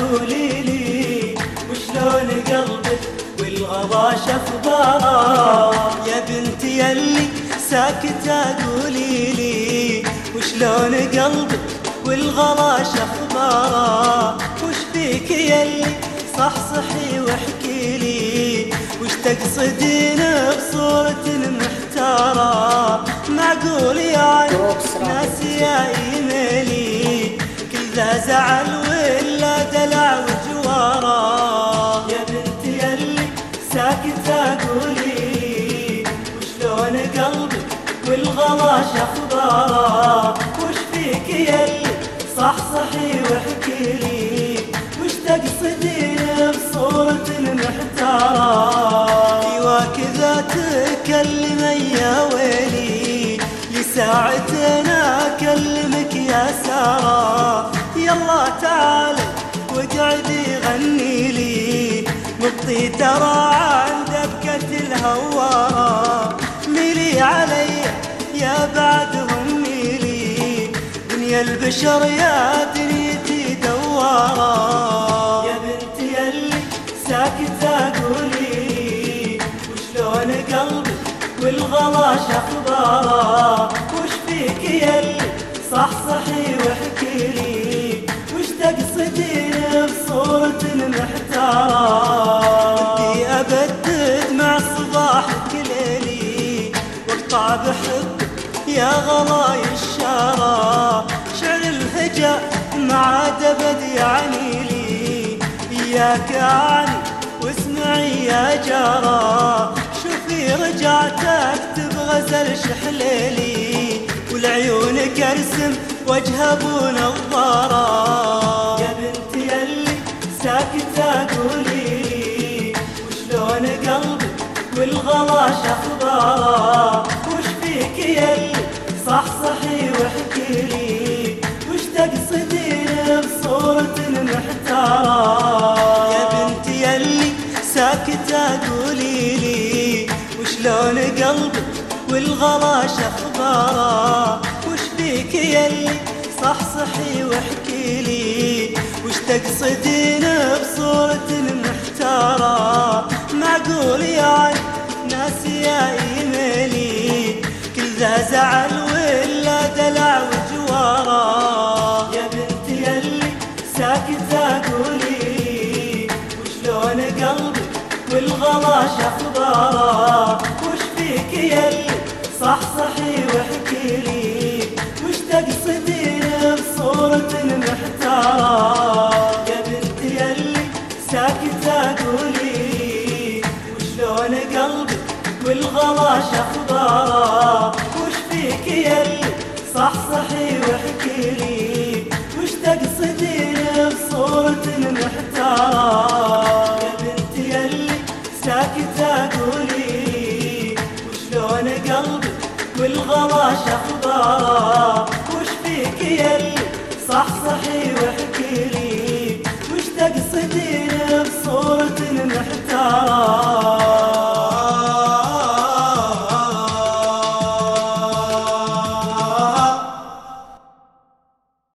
قولي لي وشلون قلبك والغضا شخباره يا بنتي يلي ساكتة قولي لي وشلون قلبك والغلا شخباره وش بيك يلي صحصحي واحكي لي وش تقصدين بصورة محتارة؟ معقول يعني ناس يا ذا زعل ولا دلع وجواره. يا بنتي يلي ساكتة قولي وشلون قلبك والغلا شخباره وش فيك يلي صحصحي واحكي لي؟ وش تقصدين بصورة محتارة ايوا كذا تكلم يا ويلي لساعتين أكلمك يا سارة. يلا تعالي واقعدي غني لي. مطي ترى عن دبكة الهوارة ميلي علي يا بعدهم ميلي دنيا البشر يا دنيتي دوارة يا بنتي يلي ساكتة قولي وشلون قلبك والغلا شخباره وش فيك يلي صحصحي واحكي بحبك يا غلاي الشارة. شعر الهجاء مع دبد يعني لي. إياك عني واسمعي يا جارة. شوفي رجعتك تبغى زل شحليلي. والعيون كرسم وجه ابو نظارة يا بنتي يلي ساكتة قولي وشلون قلبك والغلا شخبارة. وش فيك يلي صحصحي واحكي لي. وش تقصدين بصورة محتارة يا بنتي يلي ساكتة قولي لي وشلون قلبك والغلا شخباره وش بيك يلي صحصحي واحكي لي؟ وش تقصدين كل ذا زعل ولا دلع وجواره. يا بنتي يلي ساكتة قولي وشلون قلبك والغلا شخباره وش فيك يلي صحصحي واحكي لي وش تقصدين بصورة محتارة يا بنتي يلي ساكتة قولي وشلون قلبك والغلا شخباره قلبي والغلا شخباره وش فيك يلي صح صحي وحي